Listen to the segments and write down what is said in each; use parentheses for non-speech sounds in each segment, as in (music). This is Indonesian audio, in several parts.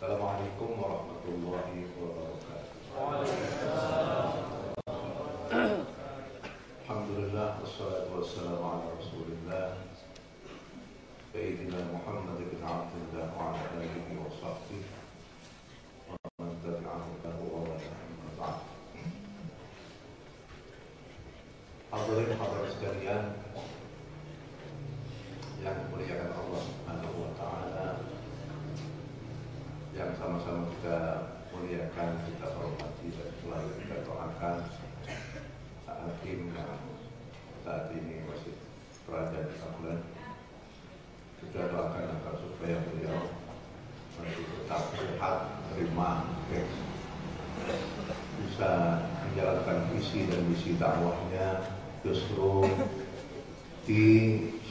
Assalamualaikum warahmatullahi wabarakatuh. Alhamdulillah wassalatu wassalamu ala Rasulillah Sayyidina Muhammad bin Abdullah wa ala alihi wa sahbihi wa man tabi'ahu lahu wa wala amma ba'd. Hadirin hadirat sekalian yang dimuliakan Allah Subhanahu wa taala yang sama-sama kita muliakan, kita hormati dan selalu kita doakan Hakim yang saat ini masih berada di Auckland. Kita doakan agar supaya beliau masih tetap sehat, terima, bisa menjalankan visi dan misi dakwahnya justru di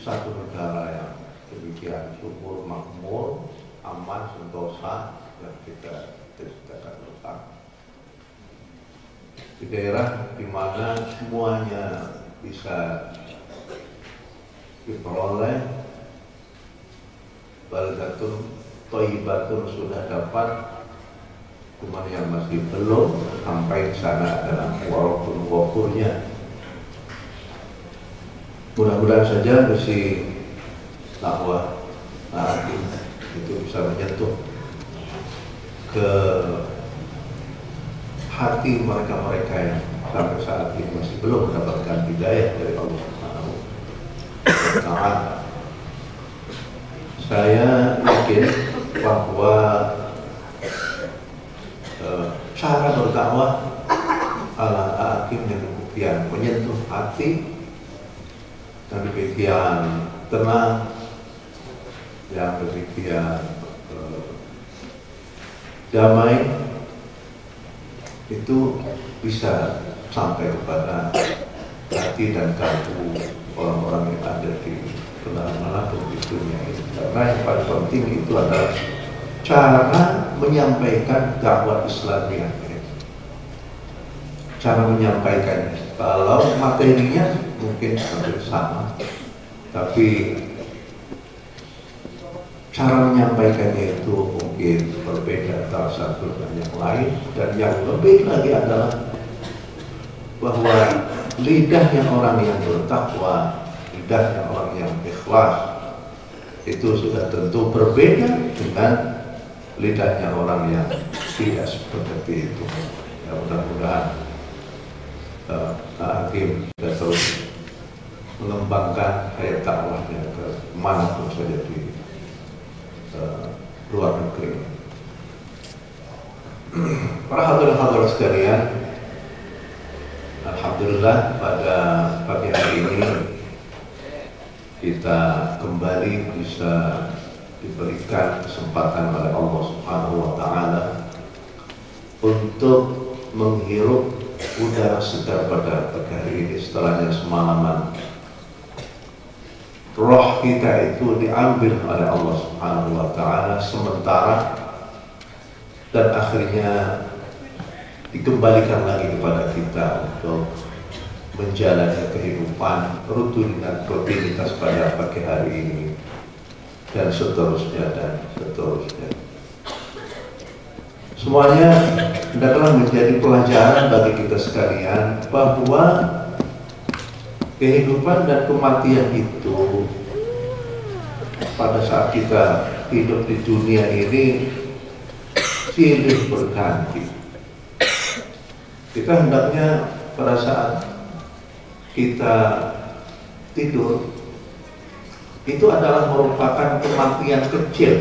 satu negara yang demikian subur, makmur, aman, sentosa yang kita ceritakan tentang di daerah di mana semuanya bisa diperoleh. Baldatun toibatun sudah dapat. Cuman yang masih belum sampai sana adalah walaupun wafurnya mudah-mudahan saja misi dakwah hakim itu bisa menyentuh ke hati mereka-mereka yang sampai saat ini masih belum mendapatkan hidayah dari Allah Subhanahu taala. Saya yakin bahwa eh, cara berdakwah ala hakim yang demikian menyentuh hati dan demikian tenang yang demikian eh, damai itu bisa sampai kepada hati dan kalbu orang-orang yang ada di belahan mana pun di dunia ini. Karena yang paling penting itu adalah cara menyampaikan dakwah Islamiyah. Cara menyampaikannya. Kalau materinya mungkin hampir sama, tapi cara menyampaikannya itu mungkin berbeda antara satu dan yang lain dan yang lebih lagi adalah bahwa lidahnya orang yang bertakwa lidahnya orang yang ikhlas itu sudah tentu berbeda dengan lidahnya orang yang tidak seperti itu ya mudah-mudahan uh, Hakim sudah terus mengembangkan hayat dakwahnya ke mana pun saja di uh, luar negeri. (clears throat) Para hadirin-hadirat sekalian, Alhamdulillah pada pagi hari ini kita kembali bisa diberikan kesempatan oleh Allah Subhanahu wa taala untuk menghirup udara segar pada pagi hari ini setelahnya semalaman. Roh kita itu diambil oleh Allah Subhanahu wa taala sementara dan akhirnya dikembalikan lagi kepada kita untuk menjalani kehidupan rutinitas rutinitas pada pagi hari ini dan seterusnya dan seterusnya. Semuanya hendaklah menjadi pelajaran bagi kita sekalian bahwa kehidupan dan kematian itu pada saat kita hidup di dunia ini silih berganti. Kita hendaknya pada saat kita tidur itu adalah merupakan kematian kecil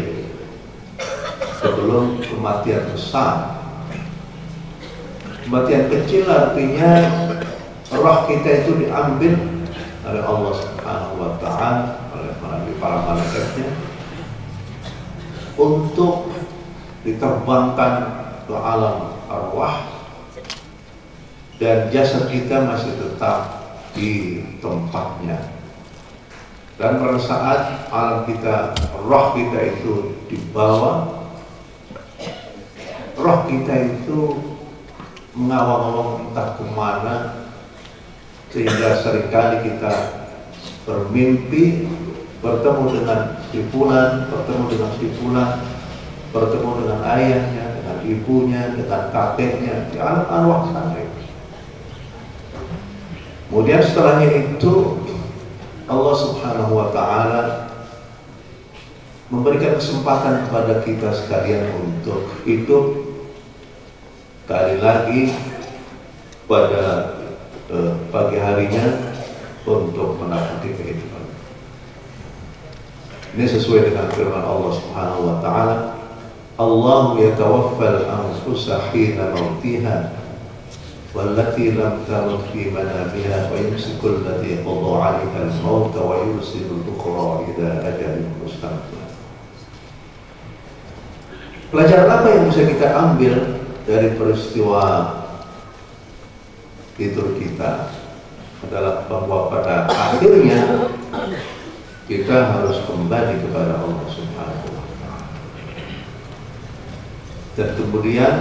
sebelum kematian besar. Kematian kecil artinya roh kita itu diambil oleh Allah Subhanahu wa taala oleh para malaikatnya untuk diterbangkan ke alam arwah dan jasad kita masih tetap di tempatnya dan pada saat alam kita roh kita itu dibawa roh kita itu mengawang-awang entah ke mana sehingga sering kali kita bermimpi bertemu dengan si bertemu dengan si bertemu dengan ayahnya, dengan ibunya, dengan kakeknya, di alam arwah sana itu. Kemudian setelahnya itu Allah Subhanahu wa taala memberikan kesempatan kepada kita sekalian untuk hidup kali lagi pada eh, pagi harinya untuk menakuti kehidupan. Ini sesuai dengan firman Allah Subhanahu wa taala, Allah yatawaffal anfusa hina mautiha والتي لم تمت في منامها ويمسك التي قضى عليها الموت ويرسل الأخرى إلى أجل مسمى Pelajaran apa yang bisa kita ambil dari peristiwa tidur kita adalah bahwa pada akhirnya kita harus kembali kepada Allah Subhanahu wa taala. Dan kemudian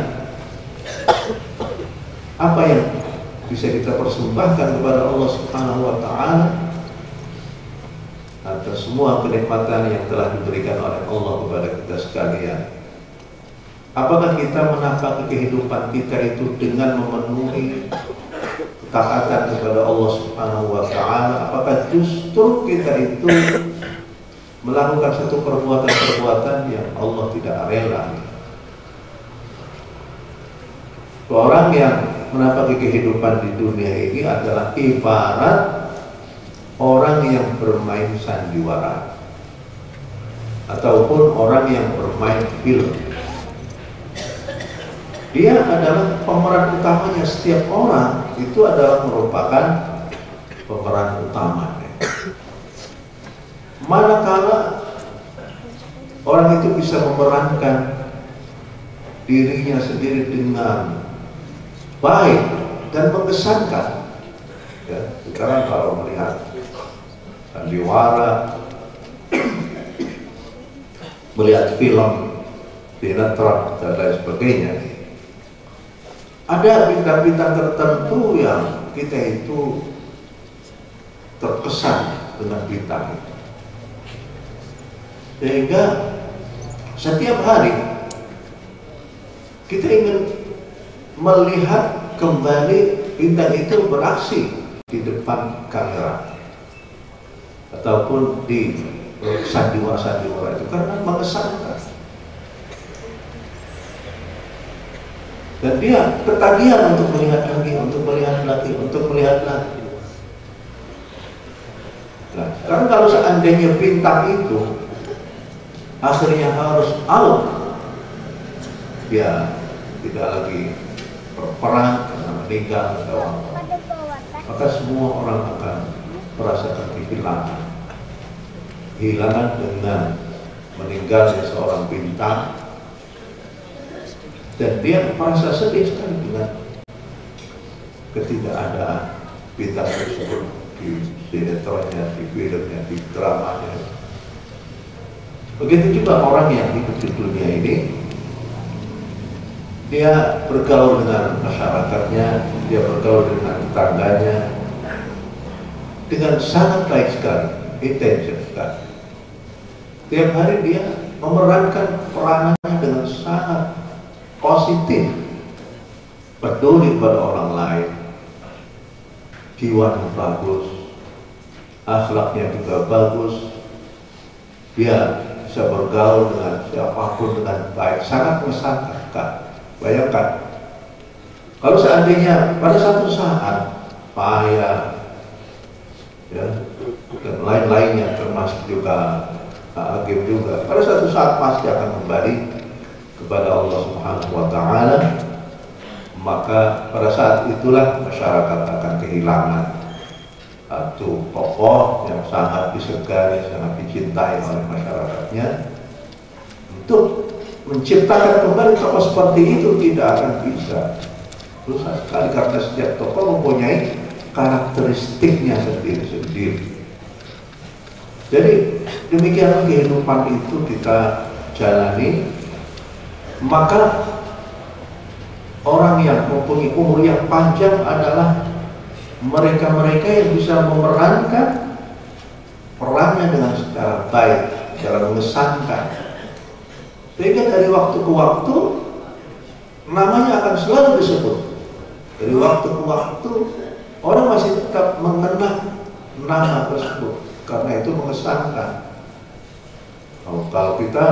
apa yang bisa kita persembahkan kepada Allah Subhanahu wa taala atas semua kenikmatan yang telah diberikan oleh Allah kepada kita sekalian. Apakah kita menata kehidupan kita itu dengan memenuhi ketaatan kepada Allah Subhanahu wa taala? Apakah justru kita itu melakukan satu perbuatan-perbuatan yang Allah tidak rela? Orang yang menapaki kehidupan di dunia ini adalah ibarat orang yang bermain sandiwara ataupun orang yang bermain film? Dia adalah pemeran utamanya. Setiap orang itu adalah merupakan pemeran utama manakala orang itu bisa memerankan dirinya sendiri dengan baik dan mengesankan ya, sekarang kalau melihat sandiwara melihat film sinetron dan lain sebagainya ada bintang-bintang tertentu yang kita itu terkesan dengan bintang itu. Sehingga setiap hari kita ingin melihat kembali bintang itu beraksi di depan kamera ataupun di sandiwara-sandiwara itu karena mengesankan. Dan dia ketagihan untuk melihat lagi, untuk melihat lagi, untuk melihat lagi. Nah, karena kalau seandainya bintang itu akhirnya harus out, ya tidak lagi berperang karena meninggal atau apa, maka semua orang akan merasakan kehilangan. Kehilangan dengan meninggalnya seorang bintang dan dia merasa sedih sekali dengan ketidakadaan bintang tersebut di sinetronnya, di filmnya, di dramanya. Begitu juga orang yang hidup di dunia ini, dia bergaul dengan masyarakatnya, dia bergaul dengan tetangganya, dengan sangat baik sekali, intensif sekali. Tiap hari dia memerankan peranannya dengan sangat positif. Peduli pada orang lain. Jiwanya bagus. Akhlaknya juga bagus. Dia bisa bergaul dengan siapa pun dengan baik. Sangat mengesankan bayangkan. Kalau seandainya pada satu saat payah ya dan lain-lainnya termasuk juga Hakim juga pada satu saat pasti akan kembali kepada Allah Subhanahu wa taala. Maka pada saat itulah masyarakat akan kehilangan satu tokoh yang sangat disegani, sangat dicintai oleh masyarakatnya. Untuk menciptakan kembali tokoh seperti itu tidak akan bisa. Susah sekali karena setiap tokoh mempunyai karakteristiknya sendiri-sendiri. Jadi demikian kehidupan itu kita jalani. Maka orang yang mempunyai umur yang panjang adalah mereka-mereka yang bisa memerankan perannya dengan secara baik, secara mengesankan. Sehingga dari waktu ke waktu namanya akan selalu disebut. Dari waktu ke waktu orang masih tetap mengenang nama tersebut karena itu mengesankan. Kalau, kalau kita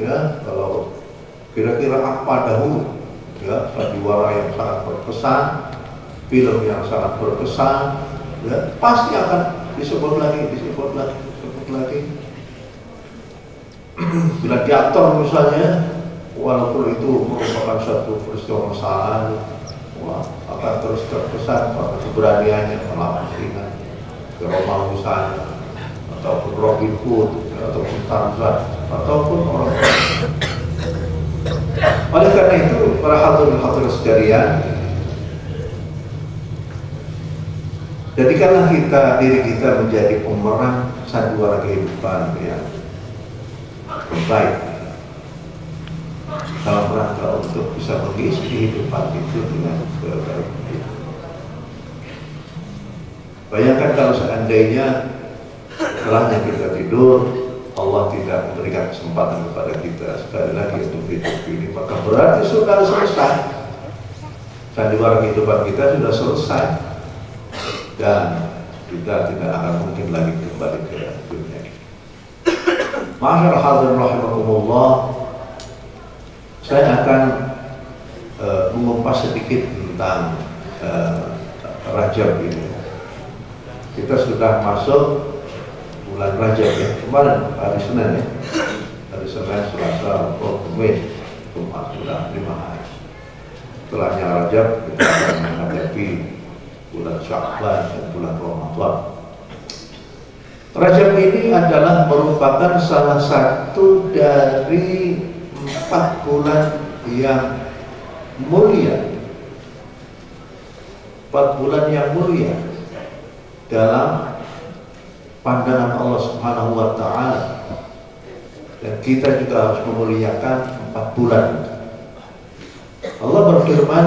ya kalau kira-kira apa dahulu ya sandiwara yang sangat berkesan, film yang sangat berkesan, ya pasti akan disebut lagi, disebut lagi, disebut lagi. (clears throat) Gladiator misalnya, walaupun itu merupakan satu peristiwa wah, akan terus terkesan pada keberaniannya melawan ringan ke Roma misalnya, ataupun Robin Hood, ataupun Tarzan, ataupun orang oleh karena itu, para hadirin hadirin sekalian, jadikanlah kita diri kita menjadi pemeran sandiwara kehidupan yang baik. Dalam rangka untuk bisa mengisi kehidupan itu dengan sebaik Bayangkan kalau seandainya setelahnya kita tidur Allah tidak memberikan kesempatan kepada kita sekali lagi untuk hidup ini maka berarti sudah selesai. Sandiwara kehidupan kita sudah selesai. Dan kita tidak akan mungkin lagi kembali ke Masyarakat hadirin rahimakumullah saya akan uh, mengupas sedikit tentang uh, Rajab ini. Kita sudah masuk bulan Rajab ya. Kemarin hari Senin ya. Hari Senin Selasa Kamis Jumat sudah lima hari. Setelahnya Rajab kita akan menghadapi bulan Syakban dan bulan Ramadan Rajab ini adalah merupakan salah satu dari empat bulan yang mulia empat bulan yang mulia dalam pandangan Allah Subhanahu wa taala. Dan kita juga harus memuliakan empat bulan. Allah berfirman,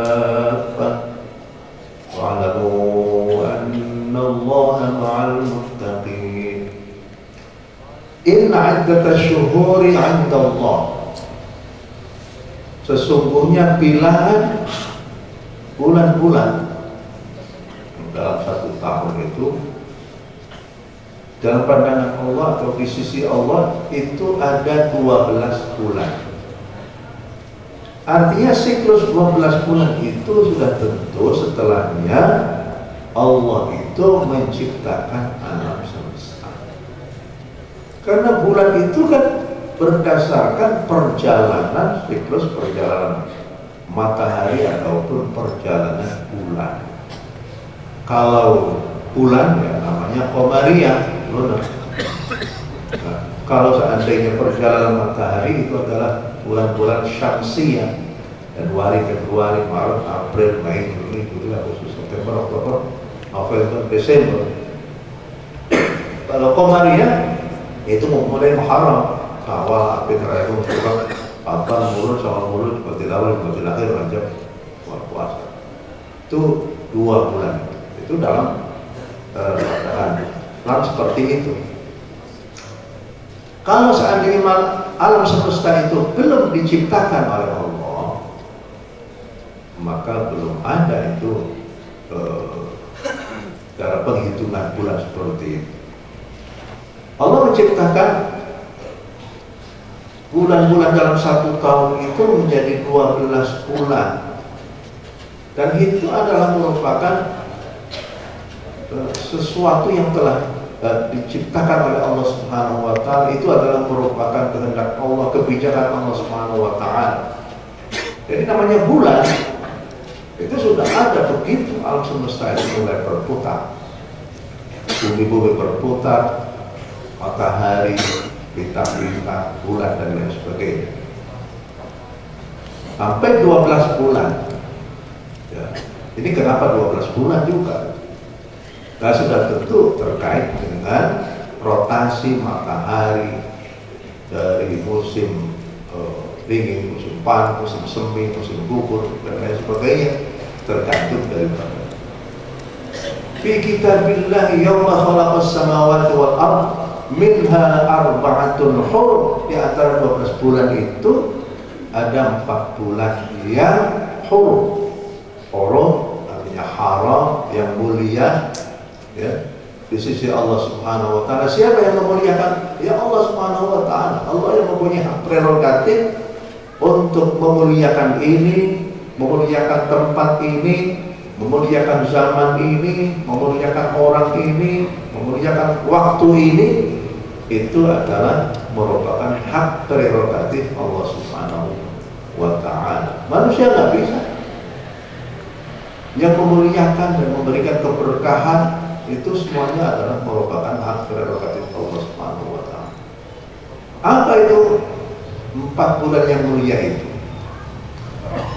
أن الله مع المتقين إن عدة الشهور عند الله Sesungguhnya bilangan bulan-bulan dalam satu tahun itu dalam pandangan Allah atau di sisi Allah itu ada 12 bulan. Artinya siklus 12 bulan itu sudah tentu setelahnya Allah itu menciptakan alam semesta. Karena bulan itu kan berdasarkan perjalanan siklus perjalanan matahari ataupun perjalanan bulan. Kalau bulan ya namanya Komariah lunar. Nah, kalau seandainya perjalanan matahari itu adalah bulan-bulan syamsiyah Januari, Februari, Maret, April, Mei, Juni, Juli, Agustus, September, Oktober, November, Desember. Kalau Komariah itu mulai Muharram, awal, April, Rabu, Muharram, Apa, Mulut, sama Mulut, seperti awal, seperti akhir, Rajab, puasa. Itu dua bulan. Itu dalam uh, Lalu seperti itu. Kalau seandainya alam semesta itu belum diciptakan oleh Allah, maka belum ada itu uh, cara penghitungan bulan seperti itu. Allah menciptakan bulan-bulan dalam satu tahun itu menjadi 12 bulan. Dan itu adalah merupakan sesuatu yang telah uh, diciptakan oleh Allah Subhanahu wa taala itu adalah merupakan kehendak Allah, kebijakan Allah Subhanahu wa taala. Jadi namanya bulan itu sudah ada begitu alam semesta itu mulai berputar. Bumi-bumi berputar, matahari, bintang-bintang, bulan dan lain sebagainya. sampai 12 bulan. Ya. Ini kenapa 12 bulan juga? Nah, sudah tentu terkait dengan rotasi matahari dari musim uh, dingin, musim panas, musim semi, musim gugur dan lain sebagainya tergantung daripada Fi kitabillahi yawma khalaqas samawati wal ard minha arba'atun hurum. Di antara 12 bulan itu ada empat bulan yang hurum. Hurum artinya haram yang mulia ya. Di sisi Allah Subhanahu wa taala siapa yang memuliakan? Ya Allah Subhanahu wa taala. Allah yang mempunyai hak prerogatif untuk memuliakan ini memuliakan tempat ini memuliakan zaman ini, memuliakan orang ini, memuliakan waktu ini itu adalah merupakan hak prerogatif Allah Subhanahu wa taala. Manusia nggak bisa. Yang memuliakan dan memberikan keberkahan itu semuanya adalah merupakan hak prerogatif Allah Subhanahu wa taala. Apa itu empat bulan yang mulia itu?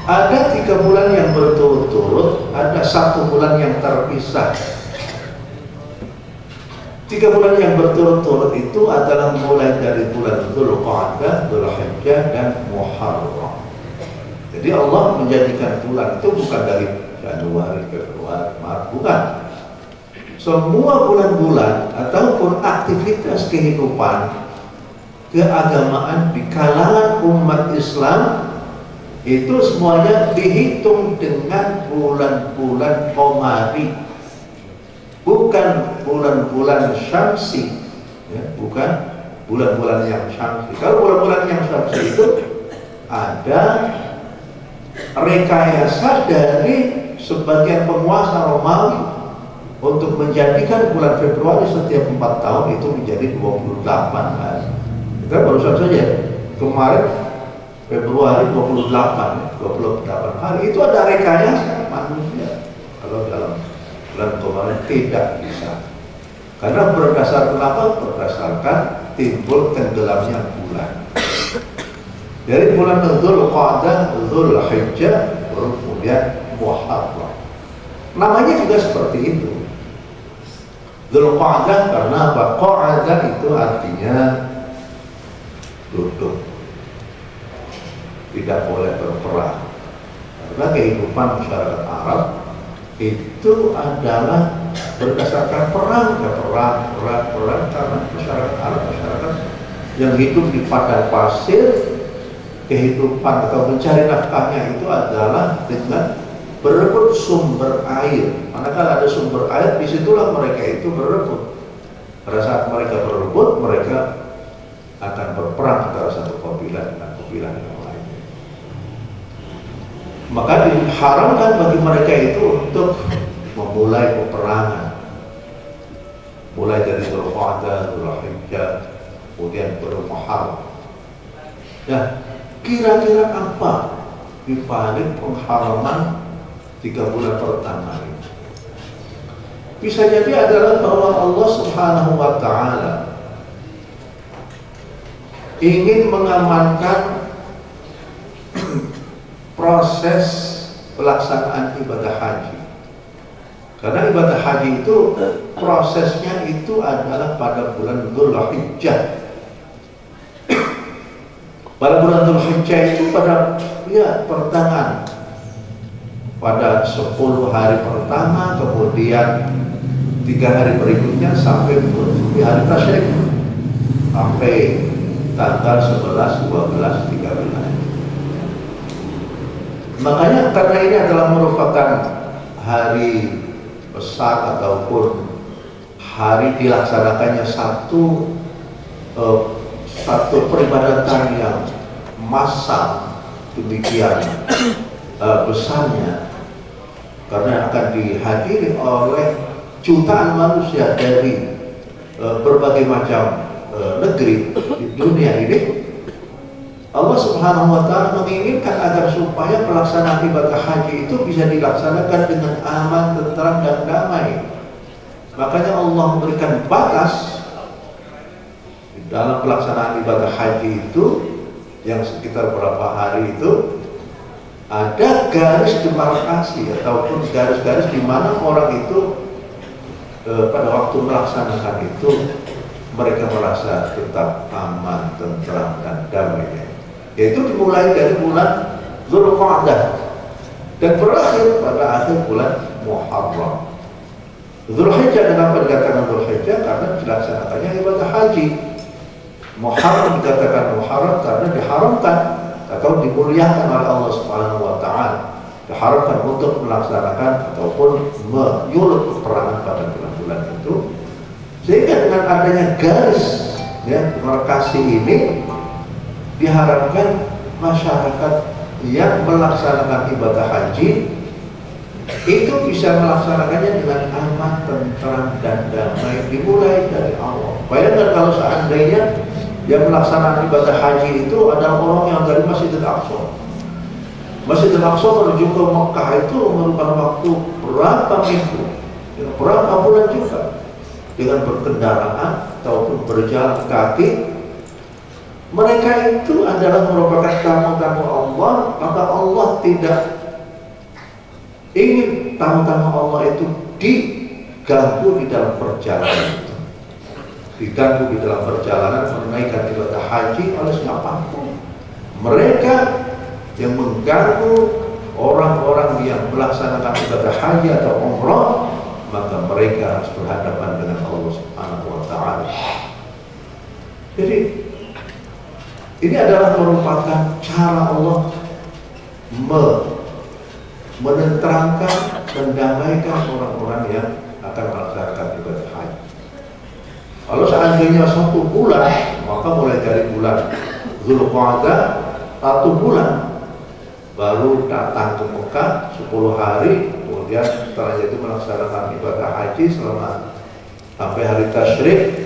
Ada tiga bulan yang berturut-turut, ada satu bulan yang terpisah. Tiga bulan yang berturut-turut itu adalah mulai dari bulan Dzulqa'dah, Dzulhijjah dan Muharram. Jadi Allah menjadikan bulan itu bukan dari Januari, Februari, Maret, bukan. Semua bulan-bulan ataupun aktivitas kehidupan keagamaan di kalangan umat Islam itu semuanya dihitung dengan bulan-bulan komari bukan bulan-bulan syamsi. Ya, bukan bulan-bulan yang syamsi. Kalau bulan-bulan yang syamsi itu ada rekayasa dari sebagian penguasa Romawi untuk menjadikan bulan Februari setiap empat tahun itu menjadi 28 hari. Kita baru saja kemarin Februari 28 28 hari itu ada rekayasa manusia. Kalau dalam bulan kemarin tidak bisa. Karena berdasarkan apa? berdasarkan timbul tenggelamnya bulan. Dari bulan Dhul Qadah, Dhul Hijjah baru kemudian Muharram. Namanya juga seperti itu. Dhul Qadah karena apa? Qadah itu artinya duduk tidak boleh berperang. Karena kehidupan masyarakat Arab itu adalah berdasarkan perang. Ya perang perang perang. Karena masyarakat Arab masyarakat yang hidup di padang pasir kehidupan atau mencari nafkahnya itu adalah dengan berebut sumber air. Manakala ada sumber air di situlah mereka itu berebut. Pada saat mereka berebut mereka akan berperang antara satu kabilah dengan kabilah yang maka diharamkan bagi mereka itu untuk memulai peperangan mulai dari Dzulqa'dah, Dzulhijjah, kemudian Muharram. Ya, kira-kira apa di balik pengharaman tiga bulan pertama ini? Bisa jadi adalah bahwa Allah Subhanahu wa taala ingin mengamankan proses pelaksanaan ibadah haji. Karena ibadah haji itu prosesnya itu adalah pada bulan Dzulhijjah. Pada bulan Dzulhijjah itu pada ya pertengahan pada 10 hari pertama kemudian tiga hari berikutnya sampai di hari tasyrik sampai tanggal 11, 12, 13 Makanya karena ini adalah merupakan hari besar ataupun hari dilaksanakannya satu uh, satu peribadatan yang massal demikian uh, besarnya. Karena akan dihadiri oleh jutaan manusia dari uh, berbagai macam uh, negeri di dunia ini Allah Subhanahu wa taala menginginkan agar supaya pelaksanaan ibadah haji itu bisa dilaksanakan dengan aman, tentram dan damai. Makanya Allah memberikan batas di dalam pelaksanaan ibadah haji itu yang sekitar berapa hari itu ada garis demarkasi ataupun garis-garis di mana orang itu e, pada waktu melaksanakan itu mereka merasa tetap aman, tentram dan damai. Yaitu dimulai dari bulan Zulqa'dah dan berakhir pada akhir bulan Muharram. Zulhijjah kenapa dikatakan Zulhijjah? Karena dilaksanakannya ibadah haji. Muharram dikatakan Muharram karena diharamkan atau dimuliakan oleh Allah Subhanahu wa taala diharapkan untuk melaksanakan ataupun menyulut peperangan pada bulan-bulan itu sehingga dengan adanya garis ya markasi ini diharapkan masyarakat yang melaksanakan ibadah haji itu bisa melaksanakannya dengan aman, tentram dan damai dimulai dari awal. Bayangkan kalau seandainya yang melaksanakan ibadah haji itu adalah orang yang dari Masjidil Aqsa. Masjidil Aqsa menuju ke Mekah itu memerlukan waktu berapa minggu, ya, berapa bulan juga dengan berkendaraan ataupun berjalan kaki. Mereka itu adalah merupakan tamu-tamu Allah, maka Allah tidak ingin tamu-tamu Allah itu diganggu di dalam perjalanan itu diganggu di dalam perjalanan menunaikan ibadah haji oleh siapa pun. Mereka yang mengganggu orang-orang yang melaksanakan ibadah haji atau umrah, maka mereka harus berhadapan dengan Allah Subhanahu wa taala. Jadi ini adalah merupakan cara Allah me menenteramkan, mendamaikan orang-orang yang akan melaksanakan ibadah haji. Kalau seandainya satu bulan, maka mulai dari bulan Zulqa'dah satu bulan baru datang ke Mekah 10 hari, kemudian setelah itu melaksanakan ibadah haji selama sampai hari tasyrik.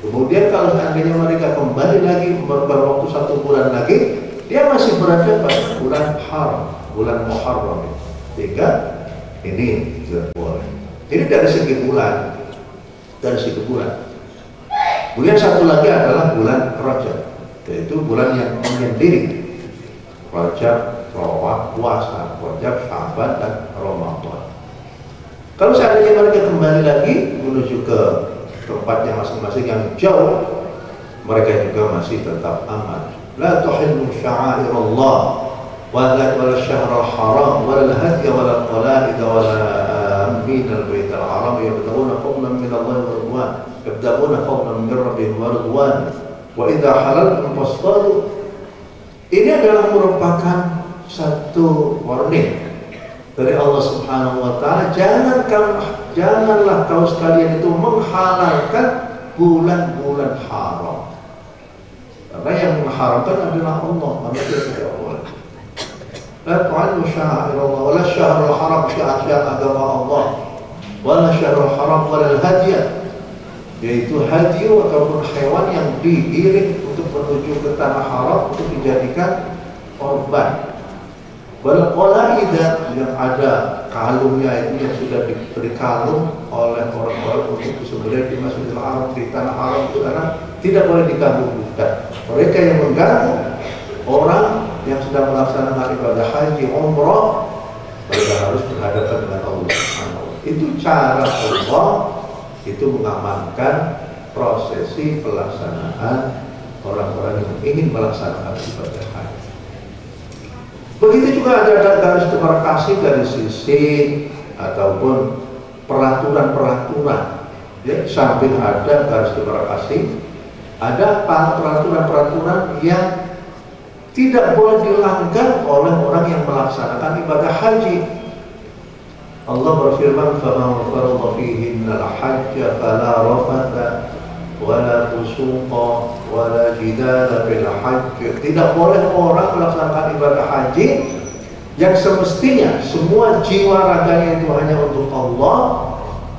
Kemudian kalau seandainya mereka kembali lagi waktu satu bulan lagi, dia masih berada pada bulan haram, bulan Muharram. Sehingga ini tidak boleh. Ini dari segi bulan, dari segi bulan. Kemudian satu lagi adalah bulan Rajab, yaitu bulan yang menyendiri. Rajab, Rawah, puasa, Rajab, Syaban, dan Ramadan. Kalau seandainya mereka kembali lagi menuju ke tempatnya masing-masing yang jauh mereka juga masih tetap aman. La tuhillu sya'air Allah wa la wal syahr al haram wa la hadi wa la qalaid wa la amin al-bait al-haram yabtaguna fadlan min Allah wa ridwan yabtaguna fadlan min rabbihim wa ridwan. Wa idza halaltum fastadu ini adalah merupakan satu warning dari Allah Subhanahu wa taala. Jangan kamu janganlah kau sekalian itu menghalalkan bulan-bulan haram. Karena yang mengharamkan adalah Allah, manusia tidak boleh. La tu'allu syair Allah, wala syahrul haram syiar-syiar agama Allah, wala syahrul haram wala hadiah yaitu hadiah ataupun hewan yang diiring untuk menuju ke tanah haram untuk dijadikan korban. Wal yang ada kalungnya itu yang sudah diberi kalung oleh orang-orang untuk disembelih di Masjidil Haram di tanah haram itu karena tidak boleh diganggu bukan. Mereka yang mengganggu orang yang sedang melaksanakan ibadah haji umrah mereka harus berhadapan dengan Allah Itu cara Allah itu mengamankan prosesi pelaksanaan orang-orang yang ingin melaksanakan ibadah haji. Begitu juga ada garis demarkasi dari sisi ataupun peraturan-peraturan. Ya, samping ada garis demarkasi, ada peraturan-peraturan yang tidak boleh dilanggar oleh orang yang melaksanakan ibadah haji. Allah berfirman faman farada fihinna al-hajj fala wala fusuqa wala jidala fil hajj. Tidak boleh orang melaksanakan ibadah haji yang semestinya semua jiwa raganya itu hanya untuk Allah.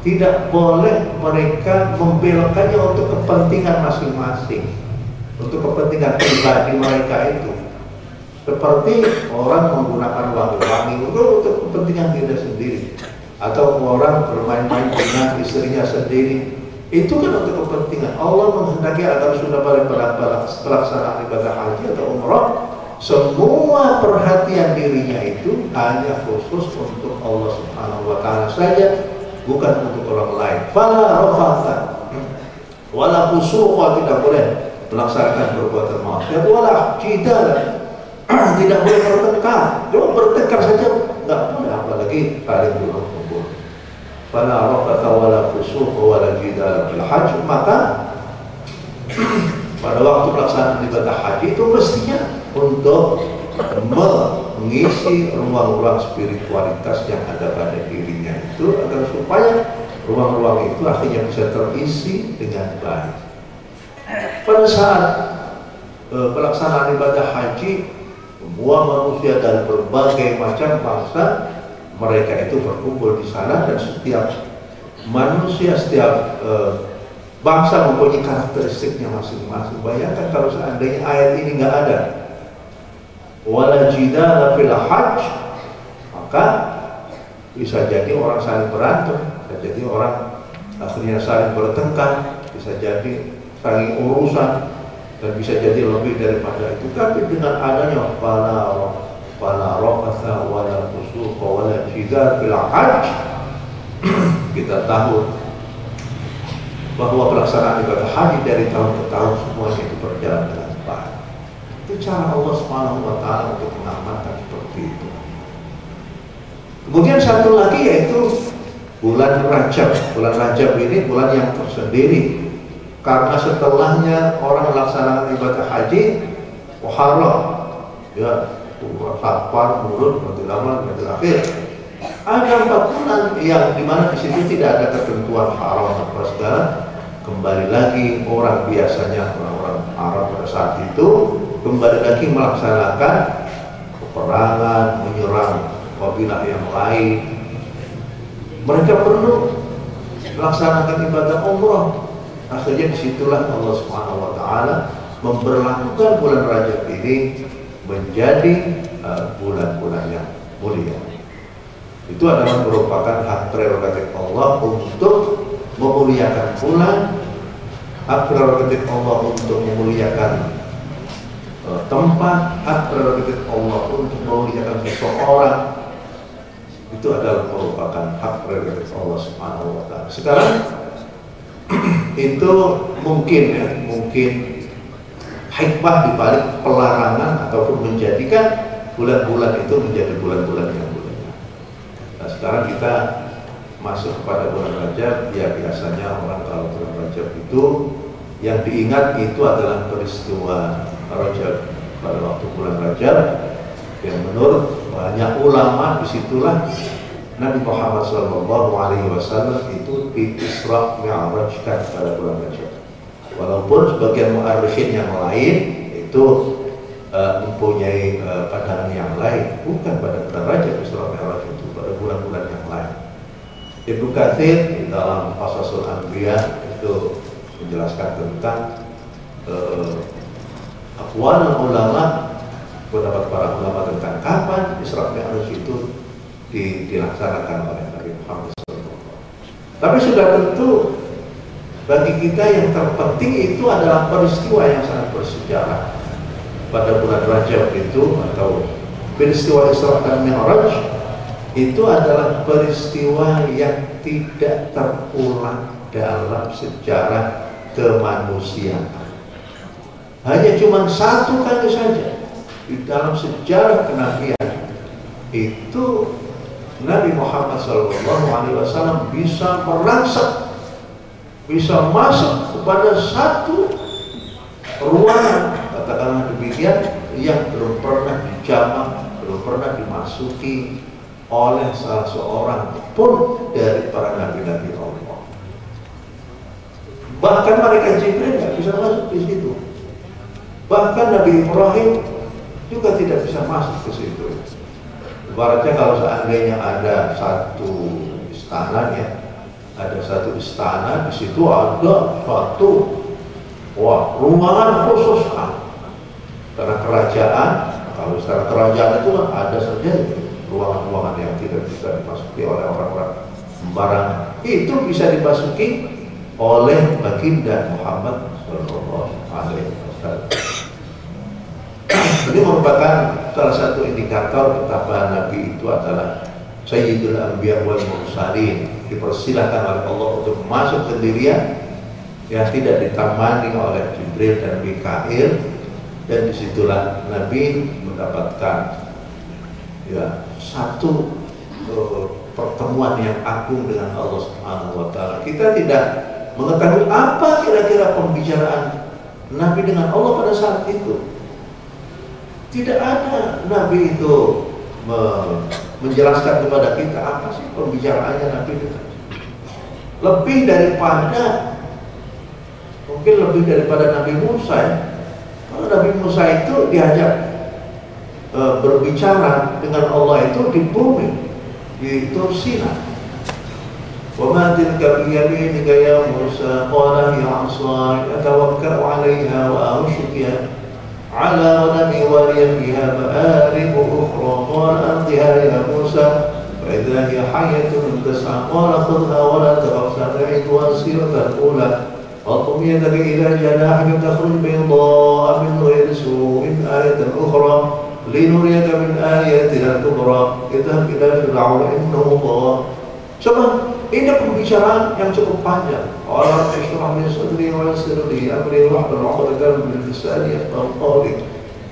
Tidak boleh mereka membelokkannya untuk kepentingan masing-masing untuk kepentingan pribadi mereka itu. Seperti orang menggunakan wangi-wangi itu untuk kepentingan diri sendiri atau orang bermain-main dengan istrinya sendiri itu kan untuk kepentingan Allah menghendaki agar sudah pada pelaksanaan ibadah haji atau umrah semua perhatian dirinya itu hanya khusus untuk Allah Subhanahu wa taala saja, bukan untuk orang lain. Fala rafata wala fusuqa tidak boleh melaksanakan perbuatan maksiat wala jidal (clears throat) tidak boleh bertengkar. Cuma bertengkar saja enggak boleh apalagi belum kumpul. Fala rafata wala fusuqa wala jidal fil hajj maka pada waktu pelaksanaan ibadah haji itu mestinya untuk mengisi ruang-ruang spiritualitas yang ada pada dirinya itu agar supaya ruang-ruang itu akhirnya bisa terisi dengan baik. Pada saat e, pelaksanaan ibadah haji, semua manusia dari berbagai macam bangsa mereka itu berkumpul di sana dan setiap manusia setiap e, Bangsa mempunyai karakteristiknya masing-masing. Bayangkan kalau seandainya ayat ini nggak ada. Wala fil hajj maka bisa jadi orang saling berantem, bisa jadi orang akhirnya saling bertengkar, bisa jadi saling urusan dan bisa jadi lebih daripada itu. Tapi dengan adanya wala wala rafasa wala fusuqa wala jidal fil hajj (clears throat) kita tahu bahwa pelaksanaan ibadah haji dari tahun ke tahun semuanya itu berjalan dengan baik. Itu cara Allah Subhanahu wa taala untuk mengamankan seperti itu. Kemudian satu lagi yaitu bulan Rajab. Bulan Rajab ini bulan yang tersendiri karena setelahnya orang melaksanakan ibadah haji Muharram ya Safar, Mulut, Rabiul Awal, Rabiul Akhir ada empat bulan yang di mana di situ tidak ada ketentuan haram apa segala kembali lagi orang biasanya orang-orang Arab pada saat itu kembali lagi melaksanakan peperangan, menyerang kabilah yang lain. Mereka perlu melaksanakan ibadah umrah. Akhirnya di situlah Allah Subhanahu Wa Taala memperlakukan bulan Rajab ini menjadi uh, bulan-bulan uh, yang mulia. Itu adalah merupakan hak prerogatif Allah untuk memuliakan bulan hak prerogatif Allah untuk memuliakan uh, tempat hak prerogatif Allah untuk memuliakan seseorang itu adalah merupakan hak prerogatif Allah Subhanahu wa taala. Sekarang (clears throat) itu mungkin ya, mungkin hikmah dibalik pelarangan ataupun menjadikan bulan-bulan itu menjadi bulan-bulan yang mulia. Nah, sekarang kita masuk kepada bulan Rajab, ya biasanya orang kalau bulan Rajab itu yang diingat itu adalah peristiwa Rajab pada waktu bulan Rajab yang menurut banyak ulama di situlah Nabi Muhammad Wasallam itu di Isra Mi'rajkan pada bulan Rajab. Walaupun sebagian muarifin yang lain itu uh, mempunyai uh, pandangan yang lain, bukan pada bulan Rajab Isra Mi'raj itu pada bulan-bulan yang lain. Ibnu Katsir dalam Qasasul Anbiya itu menjelaskan tentang uh, akwal ulama pendapat para ulama tentang kapan Isra Mi'raj itu dilaksanakan oleh Nabi Muhammad SAW. Tapi sudah tentu bagi kita yang terpenting itu adalah peristiwa yang sangat bersejarah pada bulan Rajab itu atau peristiwa Isra dan Mi'raj itu adalah peristiwa yang tidak terulang dalam sejarah kemanusiaan. Hanya cuma satu kali saja di dalam sejarah kenabian itu Nabi Muhammad SAW bisa merangsek, bisa masuk kepada satu ruangan, katakanlah demikian, yang belum pernah dijamah, belum pernah dimasuki oleh salah seorang pun dari para nabi-nabi Allah. Bahkan mereka Jibril tidak bisa masuk di situ. Bahkan Nabi Ibrahim juga tidak bisa masuk ke situ. Ibaratnya kalau seandainya ada satu istana ya, ada satu istana di situ ada suatu wah ruangan khusus kan. Karena kerajaan, kalau secara kerajaan itu kan ada saja ruangan-ruangan yang tidak bisa dimasuki oleh orang-orang sembarangan itu bisa dimasuki oleh baginda Muhammad Shallallahu Alaihi Wasallam. Ini merupakan salah satu indikator betapa Nabi itu adalah Sayyidul Anbiya wal Mursalin dipersilahkan oleh Allah untuk masuk sendirian yang tidak ditamani oleh Jibril dan Mikail dan di situlah Nabi mendapatkan ya satu uh, pertemuan yang agung dengan Allah Subhanahu wa taala. Kita tidak mengetahui apa kira-kira pembicaraan Nabi dengan Allah pada saat itu. Tidak ada Nabi itu menjelaskan kepada kita apa sih pembicaraannya Nabi dengan lebih daripada mungkin lebih daripada Nabi Musa ya. Kalau Nabi Musa itu diajak e, berbicara dengan Allah itu di bumi di Tursina وما تلك بيمينك يا موسى قال هي عصاي أتوكأ عليها وأهش بها على غنمي ولي فيها مآرب أخرى قال ألقها يا موسى فإذا هي حية تسعى. قال خذها ولا تخف سنعيدها السيرة الأولى. واضم يدك إلى جناحك تخرج بيضاء من غير سوء آية أخرى. لنريك من آياتنا الكبرى. اذهب إلى فرعون إنه طغى. Coba ini pembicaraan yang cukup panjang. Allah ishrah li sadri wa yassir li amri wahlul 'uqdatam min lisani yafqahu qawli.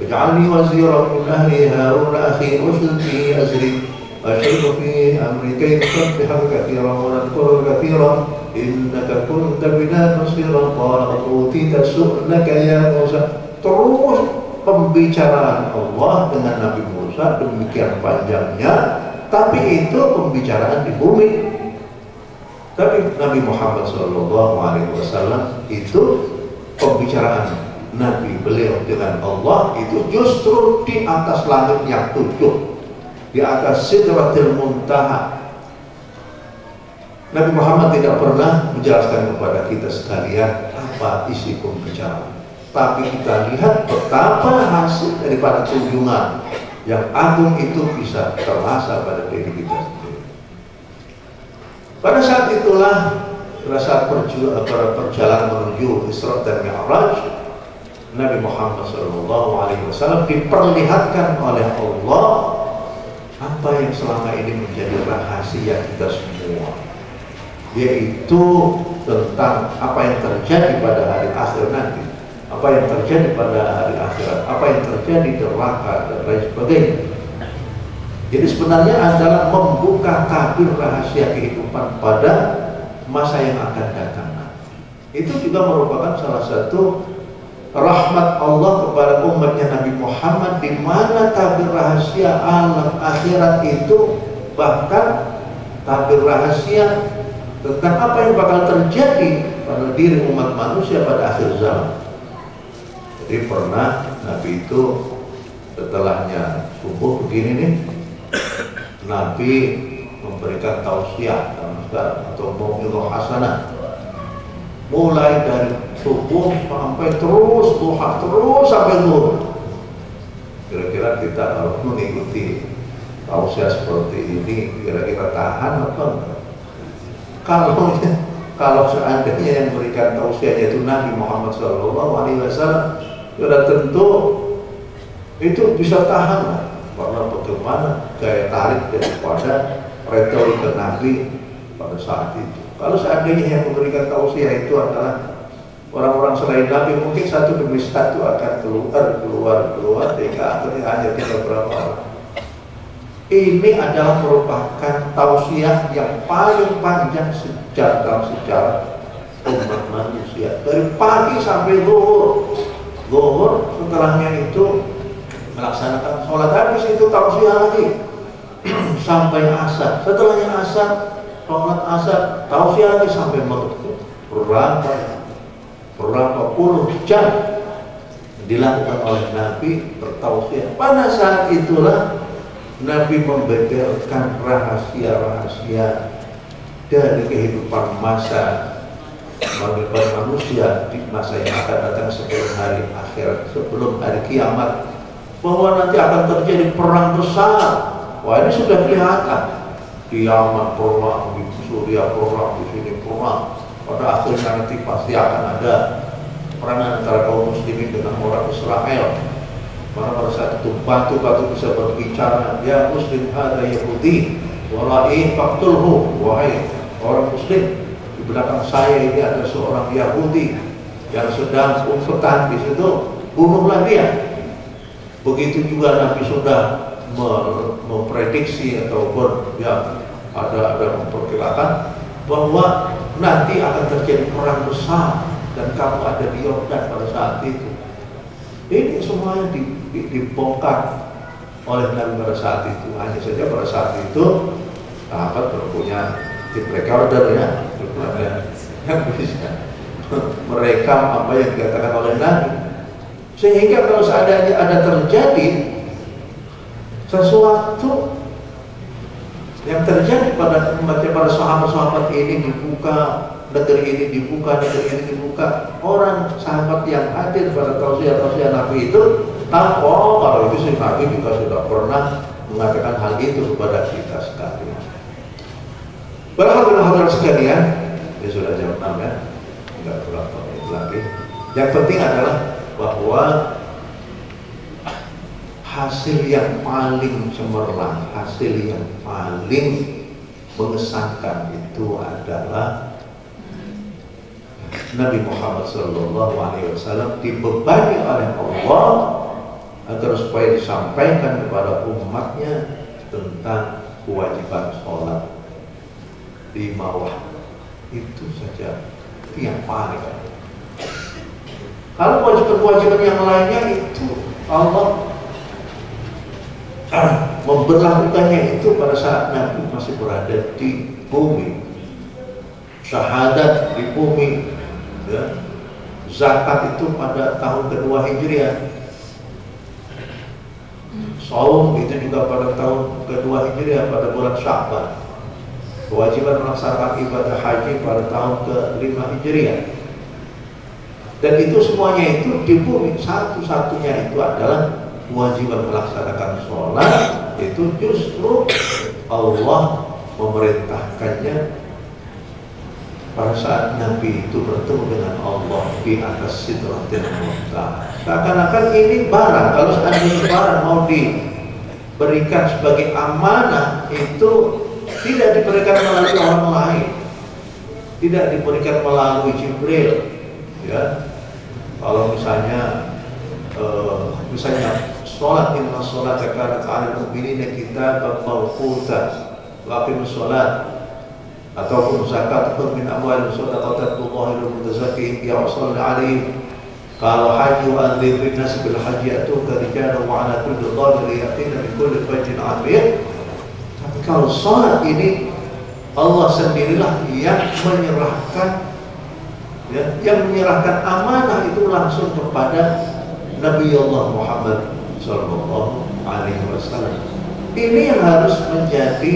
Waj'alni waziran min ahli Harun akhi ushdud bihi azri. أشرك في أمري كي نسبحك كثيرا ونذكرك كثيرا إنك كنت بنا بصيرا قال قد أوتيت سؤلك يا موسى terus pembicaraan Allah dengan Nabi Musa demikian panjangnya tapi itu pembicaraan di bumi tapi Nabi Muhammad SAW itu pembicaraan Nabi beliau dengan Allah itu justru di atas langit yang tujuh. Di atas sidratil muntaha. Nabi Muhammad tidak pernah menjelaskan kepada kita sekalian apa isi pembicaraan. Tapi kita lihat betapa hasil daripada kunjungan yang agung itu bisa terasa pada diri kita pada saat itulah pada saat perjalanan menuju Isra dan Mi'raj Nabi Muhammad SAW diperlihatkan oleh Allah apa yang selama ini menjadi rahasia kita semua yaitu tentang apa yang terjadi pada hari akhir nanti apa yang terjadi pada hari akhirat apa yang terjadi di neraka dan lain sebagainya jadi sebenarnya adalah membuka tabir rahasia kehidupan pada masa yang akan datang itu juga merupakan salah satu rahmat Allah kepada umatnya Nabi Muhammad di mana tabir rahasia alam akhirat itu bahkan tabir rahasia tentang apa yang bakal terjadi pada diri umat manusia pada akhir zaman. Jadi pernah Nabi itu setelahnya subuh begini nih Nabi memberikan tausiah atau mau hasanah. Mulai dari subuh sampai terus duha terus sampai zuhur. Kira-kira kita harus mengikuti tausiah seperti ini kira-kira tahan apa enggak? Kalau (laughs) kalau seandainya yang memberikan tausiah yaitu Nabi Muhammad SAW sudah tentu itu bisa tahan karena bagaimana gaya tarik daripada retorika Nabi pada saat itu kalau seandainya yang memberikan tausiah itu adalah orang-orang selain Nabi, mungkin satu demi satu akan keluar, keluar, keluar, hingga akhirnya hanya tinggal berapa orang. Ini adalah merupakan tausiah yang paling panjang sejak dalam sejarah umat manusia. Dari pagi sampai zuhur, zuhur setelahnya itu melaksanakan sholat habis itu tausiah lagi. (clears throat) Sampai asar. Setelahnya asar sholat asar tausiah lagi sampai maghrib. Berapa? Berapa puluh jam dilakukan oleh Nabi bertausiah pada saat itulah Nabi membeberkan rahasia-rahasia dari kehidupan masa bagaimana manusia di masa yang akan datang sebelum hari akhirat sebelum hari kiamat bahwa nanti akan terjadi perang besar wah ini sudah kelihatan kiamat perang, di Suria perang, di sini perang. Pada akhirnya nanti pasti akan ada perang antara kaum muslimin dengan orang Israel. Maka pada saat itu batu-batu bisa berbicara, ya muslim ada Yahudi, warai faktulhu, wahai orang muslim, di belakang saya ini ada seorang Yahudi yang sedang umpetan di situ, bunuhlah dia. Begitu juga Nabi sudah memprediksi ataupun ya ada ada memperkirakan bahwa nanti akan terjadi perang besar dan kamu ada di Yordan pada saat itu. Ini semuanya dibongkar oleh Nabi pada saat itu. Hanya saja pada saat itu sahabat berpunya tip recorder ya, yang bisa (laughs) merekam apa yang dikatakan oleh Nabi. Sehingga kalau seandainya ada terjadi sesuatu yang terjadi pada umatnya para sahabat-sahabat ini dibuka negeri ini dibuka, negeri ini dibuka. Orang sahabat yang hadir pada tausiah-tausiah Nabi itu tahu, oh kalau itu si Nabi juga sudah pernah mengatakan hal itu kepada kita sekalian. Berhadirin sekalian, ini sudah jam 6 ya, enggak berapa menit lagi. Yang penting adalah bahwa hasil yang paling cemerlang, hasil yang paling mengesankan itu adalah Nabi Muhammad Sallallahu Alaihi Wasallam dibebani oleh Allah agar supaya disampaikan kepada umatnya tentang kewajiban sholat lima waktu itu saja. Itu yang paling kalau kewajiban-kewajiban yang lainnya itu Allah memperlakukannya itu pada saat Nabi masih berada di bumi syahadat di bumi ya. zakat itu pada tahun kedua Hijriah Saum itu juga pada tahun kedua Hijriah pada bulan Sya'ban. Kewajiban melaksanakan ibadah haji pada tahun ke-5 Hijriah. Dan itu semuanya itu di bumi satu-satunya itu adalah kewajiban melaksanakan sholat itu justru Allah memerintahkannya pada saat Nabi itu bertemu dengan Allah di atas Sidratil Muntaha. Seakan-akan ini barang, kalau seandainya barang mau diberikan sebagai amanah itu tidak diberikan melalui orang lain, tidak diberikan melalui Jibril, ya. Kalau misalnya, uh, misalnya sholat inna sholat kanat ala mu'minina kita mawquta wa aqimus sholat ataupun zakat khudh min amwal sadaqatan tutahhiru mutazakkihim ya salli alaihim kalau haji wa anzir nas haji atuka rijalan wa ala kulli dhamir yatina min kulli fajin amir tapi kalau salat ini Allah sendirilah yang menyerahkan ya, yang menyerahkan amanah itu langsung kepada Nabi Allah Muhammad Sallallahu Alaihi Wasallam. Ini yang harus menjadi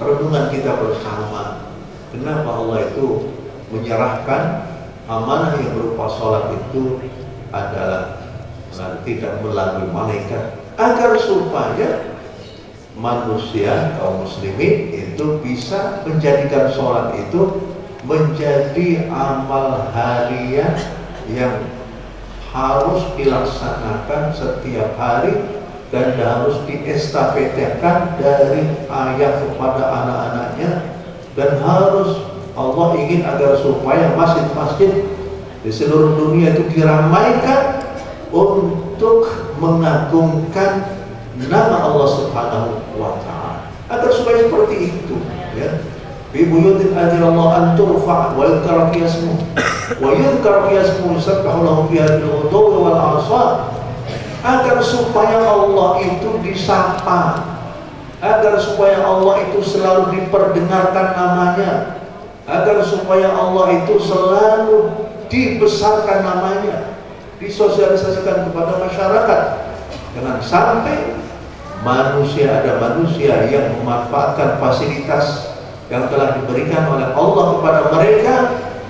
renungan kita bersama Kenapa Allah itu menyerahkan amanah yang berupa sholat itu adalah tidak melalui malaikat agar supaya manusia kaum muslimin itu bisa menjadikan sholat itu menjadi amal harian yang harus dilaksanakan setiap hari dan harus diestafetkan dari ayah kepada anak-anaknya dan harus Allah ingin agar supaya masjid-masjid di seluruh dunia itu diramaikan untuk mengagungkan nama Allah Subhanahu wa taala. Agar supaya seperti itu, ya. Bi buyutin Allah an turfa wa yudhkar fiha ismu wa yudhkar fiha ismu yusabbihu lahu wal. Agar supaya Allah itu disapa. Agar supaya Allah itu selalu diperdengarkan namanya. Agar supaya Allah itu selalu dibesarkan namanya. Disosialisasikan kepada masyarakat. Dengan sampai manusia ada manusia yang memanfaatkan fasilitas yang telah diberikan oleh Allah kepada mereka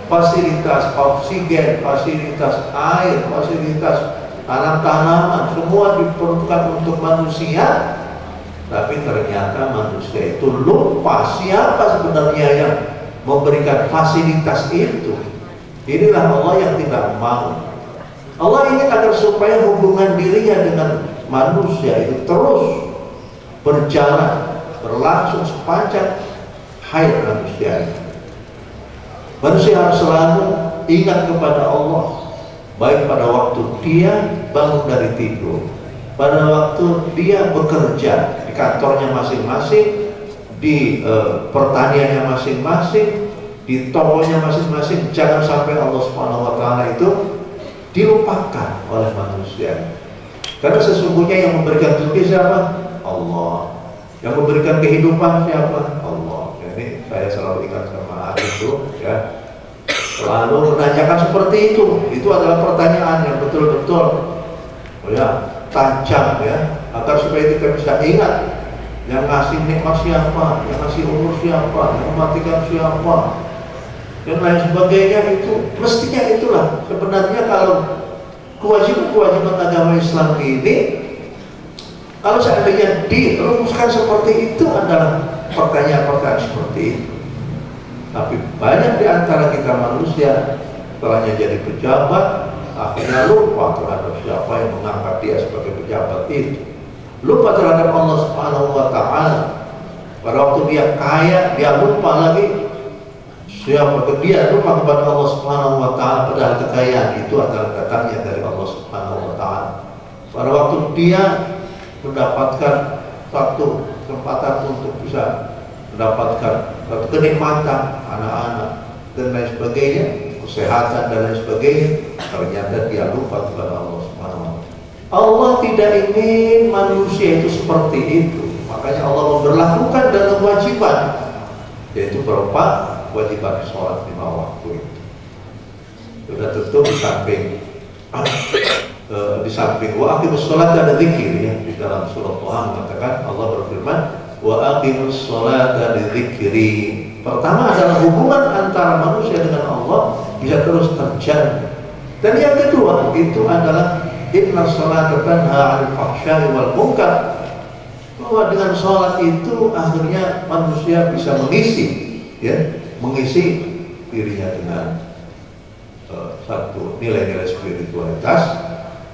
fasilitas oksigen, fasilitas air, fasilitas tanam-tanaman semua diperuntukkan untuk manusia tapi ternyata manusia itu lupa siapa sebenarnya yang memberikan fasilitas itu. Inilah Allah yang tidak mau. Allah ingin agar supaya hubungan dirinya dengan manusia itu terus berjalan berlangsung sepanjang hayat manusia. Manusia harus selalu ingat kepada Allah baik pada waktu dia bangun dari tidur, pada waktu dia bekerja di kantornya masing-masing, di e, pertaniannya masing-masing, di tokonya masing-masing, jangan sampai Allah Subhanahu wa taala itu dilupakan oleh manusia. Karena sesungguhnya yang memberikan rezeki siapa? Allah. Yang memberikan kehidupan siapa? Allah. Selalu ingat sama Ari itu ya. Lalu menanyakan seperti itu, itu adalah pertanyaan yang betul-betul ya, tajam ya, agar supaya kita bisa ingat yang ngasih nikmat siapa, yang ngasih umur siapa, yang mematikan siapa, dan lain sebagainya. Itu mestinya itulah sebenarnya kalau kewajiban-kewajiban agama Islam ini kalau seandainya dirumuskan seperti itu adalah pertanyaan-pertanyaan seperti itu tapi banyak di antara kita manusia setelahnya jadi pejabat, akhirnya lupa terhadap siapa yang mengangkat dia sebagai pejabat itu. Lupa terhadap Allah Subhanahu wa taala. Pada waktu dia kaya, dia lupa lagi siapa dia lupa kepada Allah Subhanahu wa taala padahal kekayaan itu adalah datangnya dari Allah Subhanahu wa taala. Pada waktu dia mendapatkan satu kesempatan untuk bisa mendapatkan kenikmatan anak-anak dan lain sebagainya, kesehatan dan lain sebagainya, ternyata dia lupa kepada Allah Subhanahu Allah tidak ingin manusia itu seperti itu. Makanya Allah memperlakukan dalam kewajiban yaitu berupa kewajiban sholat lima waktu itu. Sudah tentu di samping uh, (coughs) di samping wa sholat ada zikir ya di dalam surah Tuhan mengatakan Allah berfirman wa aqimus sholata lidzikri. Pertama adalah hubungan antara manusia dengan Allah bisa terus terjalin. Dan yang kedua itu adalah inna sholata tanha 'anil fahsya'i wal munkar. Bahwa dengan sholat itu akhirnya manusia bisa mengisi ya, mengisi dirinya dengan uh, satu nilai-nilai spiritualitas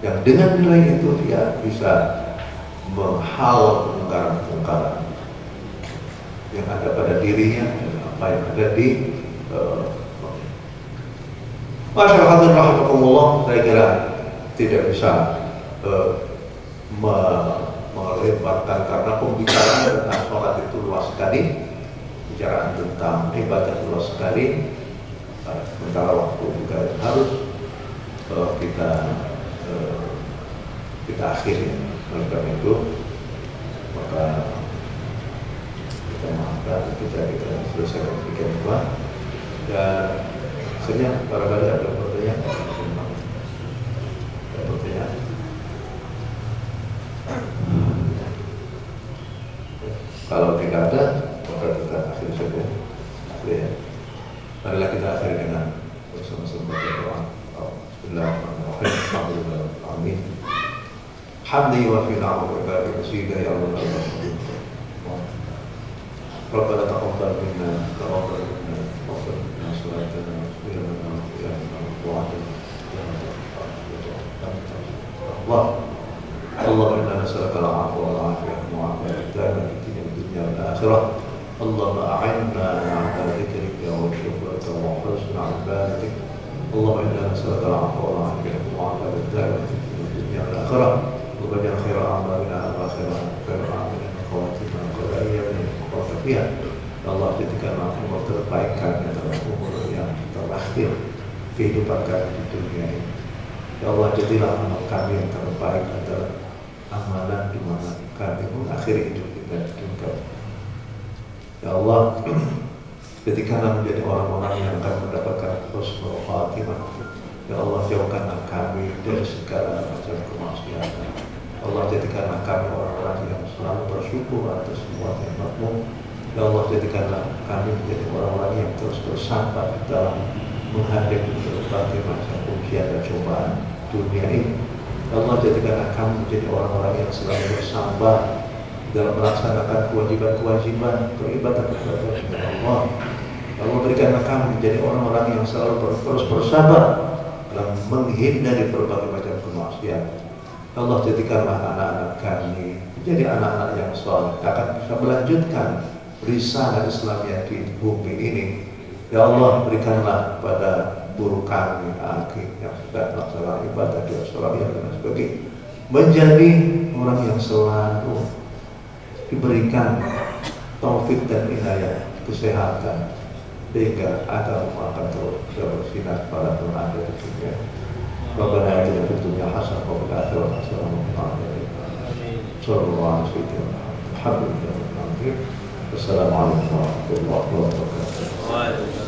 yang dengan nilai itu dia bisa menghalau kemungkaran-kemungkaran yang ada pada dirinya apa yang ada di uh, Masyarakat rahmatullah saya kira tidak bisa uh, karena pembicaraan tentang sholat itu luas sekali pembicaraan tentang ibadah luas sekali uh, sementara waktu juga harus uh, kita kita akhiri. Oleh itu maka kita maafkan kita kita selesaikan demikian dua dan sebenarnya barangkali ada pertanyaan ada pertanyaan kalau tidak ada maka kita akhiri saja. Ya. marilah kita akhiri dengan bersama-sama berdoa. Bismillahirrahmanirrahim Amin Hamdi wa kehidupan kami di dunia ini. Ya Allah jadilah amal kami yang terbaik adalah amalan di mana kami mengakhiri hidup kita di dunia. Ya Allah (clears throat) jadikanlah menjadi orang-orang yang akan mendapatkan husnul khatimah Ya Allah jauhkanlah kami dari segala macam kemaksiatan. Allah jadikanlah kami orang-orang yang selalu bersyukur atas semua nikmatmu. Ya Allah jadikanlah kami menjadi orang-orang yang terus bersabar dalam menghadapi berbagai macam ujian dan cobaan dunia ini. Allah jadikanlah kami menjadi orang-orang yang selalu bersabar dalam melaksanakan kewajiban-kewajiban beribadah kepada Allah. Allah berikanlah kami menjadi orang-orang yang selalu terus bersabar dalam menghindari berbagai macam kemaksiatan. Allah jadikanlah anak-anak kami jadi anak-anak yang soleh akan bisa melanjutkan risalah Islamiyah di bumi ini. Ya Allah berikanlah pada guru kami Aki yang sudah melaksanakan ibadah di Australia dan sebagainya menjadi orang yang selalu diberikan taufik dan inayah kesehatan sehingga agama akan terus bersinar pada pun ada di dunia. Rabbana atina fid dunya hasanah wa akhirati hasanah wa qina warahmatullahi wabarakatuh. What?